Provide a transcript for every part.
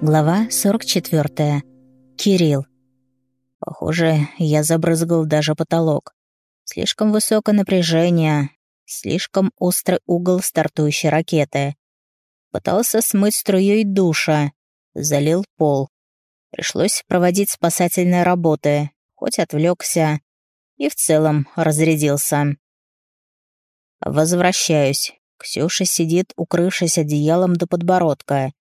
Глава 44. Кирилл. Похоже, я забрызгал даже потолок. Слишком высокое напряжение, слишком острый угол стартующей ракеты. Пытался смыть струей душа, залил пол. Пришлось проводить спасательные работы, хоть отвлекся и в целом разрядился. Возвращаюсь. Ксюша сидит, укрывшись одеялом до подбородка,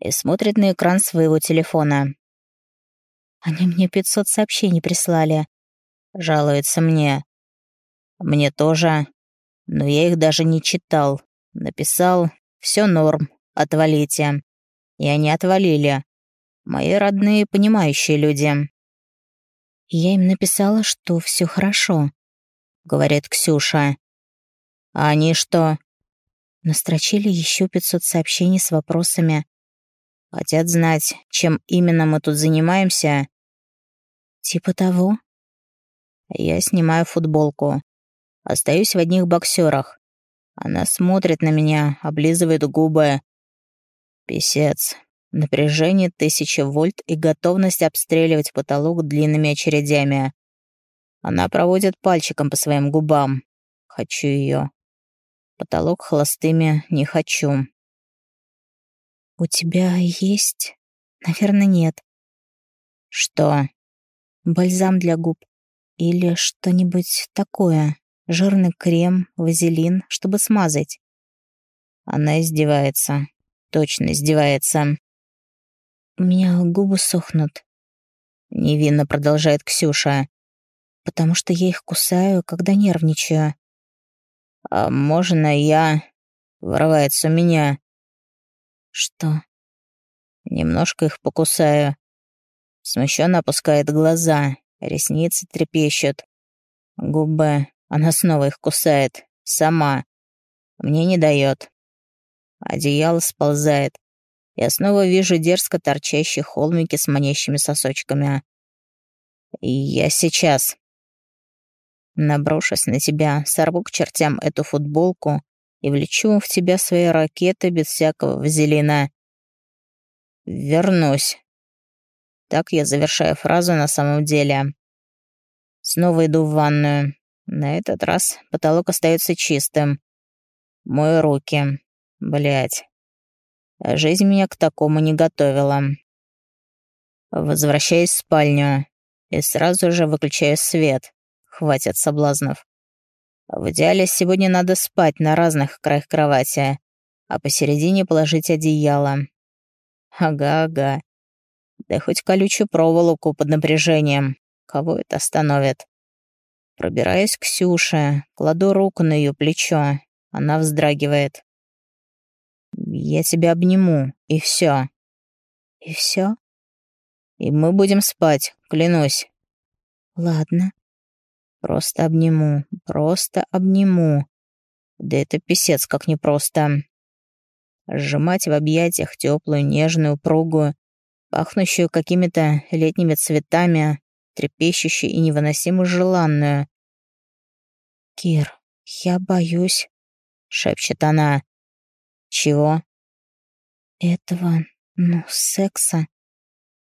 и смотрит на экран своего телефона. «Они мне 500 сообщений прислали», — жалуется мне. «Мне тоже, но я их даже не читал. Написал «все норм, отвалите». И они отвалили. Мои родные, понимающие люди. «Я им написала, что все хорошо», — говорит Ксюша. «А они что?» Настрочили еще 500 сообщений с вопросами Хотят знать, чем именно мы тут занимаемся. Типа того. Я снимаю футболку. Остаюсь в одних боксерах. Она смотрит на меня, облизывает губы. Писец. Напряжение тысячи вольт и готовность обстреливать потолок длинными очередями. Она проводит пальчиком по своим губам. Хочу ее. Потолок холостыми не хочу. «У тебя есть...» «Наверное, нет». «Что?» «Бальзам для губ. Или что-нибудь такое. Жирный крем, вазелин, чтобы смазать». Она издевается. Точно издевается. «У меня губы сохнут». Невинно продолжает Ксюша. «Потому что я их кусаю, когда нервничаю». «А можно я...» Вырывается у меня. Что? Немножко их покусаю. Смущенно опускает глаза, ресницы трепещут. Губы. Она снова их кусает. Сама. Мне не дает. Одеяло сползает. Я снова вижу дерзко торчащие холмики с манящими сосочками. И я сейчас. Наброшусь на тебя, сорву к чертям эту футболку и влечу в тебя свои ракеты без всякого вазелина. Вернусь. Так я завершаю фразу на самом деле. Снова иду в ванную. На этот раз потолок остается чистым. Мою руки. Блять. Жизнь меня к такому не готовила. Возвращаюсь в спальню и сразу же выключаю свет. Хватит соблазнов. В идеале сегодня надо спать на разных краях кровати, а посередине положить одеяло. Ага-ага. Да хоть колючую проволоку под напряжением. Кого это остановит? Пробираюсь к Ксюше, кладу руку на ее плечо. Она вздрагивает. «Я тебя обниму, и все. «И все? «И мы будем спать, клянусь». «Ладно», Просто обниму, просто обниму. Да это писец как непросто. Сжимать в объятиях теплую, нежную, упругую, пахнущую какими-то летними цветами, трепещущую и невыносимо желанную. «Кир, я боюсь», — шепчет она. «Чего?» «Этого, ну, секса».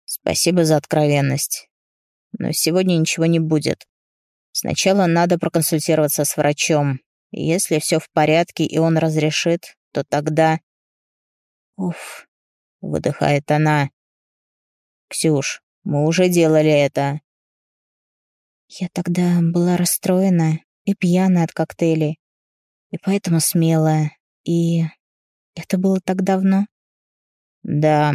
«Спасибо за откровенность. Но сегодня ничего не будет. Сначала надо проконсультироваться с врачом. Если все в порядке и он разрешит, то тогда... Уф, выдыхает она. Ксюш, мы уже делали это. Я тогда была расстроена и пьяна от коктейлей, и поэтому смелая, и... Это было так давно? Да,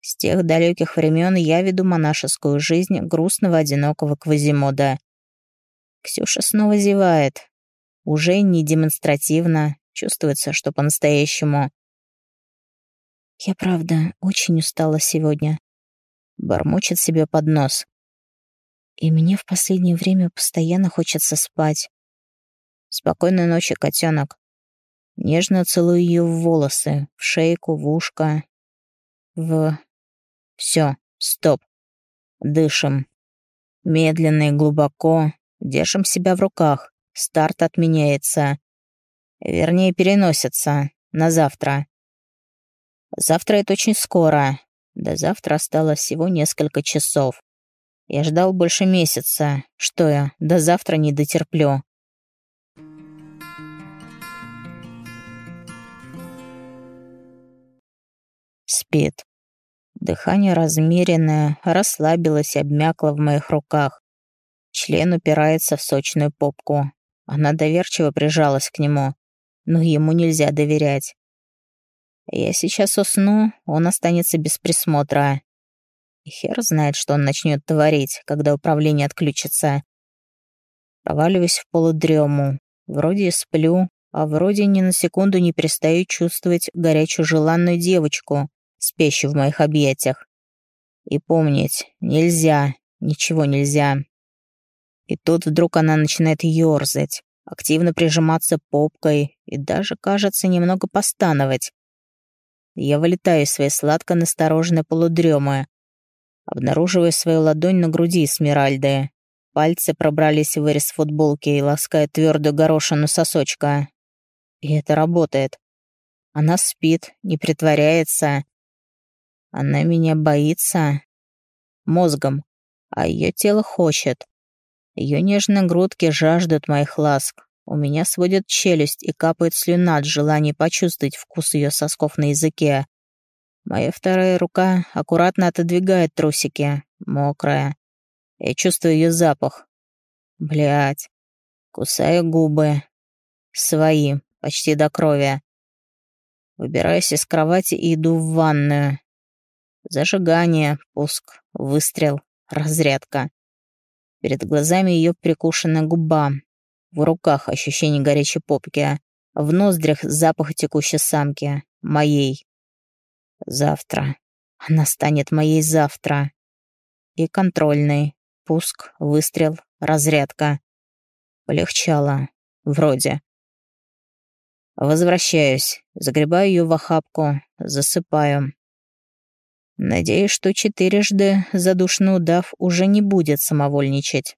с тех далеких времен я веду монашескую жизнь грустного одинокого Квазимода. Ксюша снова зевает. Уже не демонстративно, чувствуется, что по-настоящему. Я, правда, очень устала сегодня. Бормочет себе под нос. И мне в последнее время постоянно хочется спать. Спокойной ночи, котенок. Нежно целую ее в волосы, в шейку, в ушко, в все, стоп. Дышим. Медленно и глубоко. Держим себя в руках. Старт отменяется. Вернее, переносится. На завтра. Завтра это очень скоро. До завтра осталось всего несколько часов. Я ждал больше месяца. Что я, до завтра не дотерплю. Спит. Дыхание размеренное, расслабилось, обмякло в моих руках. Член упирается в сочную попку. Она доверчиво прижалась к нему, но ему нельзя доверять. Я сейчас усну, он останется без присмотра. Хер знает, что он начнет творить, когда управление отключится. Проваливаюсь в полудрему. Вроде сплю, а вроде ни на секунду не перестаю чувствовать горячую желанную девочку, спящую в моих объятиях. И помнить, нельзя, ничего нельзя. И тут вдруг она начинает ёрзать, активно прижиматься попкой и даже, кажется, немного постановать. Я вылетаю из своей сладко настороженной полудремы, обнаруживая свою ладонь на груди Смиральды. Пальцы пробрались в вырез футболки и ласкают твердую горошину сосочка. И это работает. Она спит, не притворяется. Она меня боится мозгом, а ее тело хочет. Ее нежные грудки жаждут моих ласк. У меня сводит челюсть и капает слюна от желания почувствовать вкус ее сосков на языке. Моя вторая рука аккуратно отодвигает трусики, мокрая. Я чувствую ее запах. Блять. Кусаю губы. Свои, почти до крови. Выбираюсь из кровати и иду в ванную. Зажигание, пуск, выстрел, разрядка. Перед глазами ее прикушенная губа. В руках ощущение горячей попки. В ноздрях запах текущей самки. Моей. Завтра. Она станет моей завтра. И контрольный. Пуск, выстрел, разрядка. Полегчало. Вроде. Возвращаюсь. Загребаю ее в охапку. Засыпаю. Надеюсь, что четырежды задушный удав уже не будет самовольничать.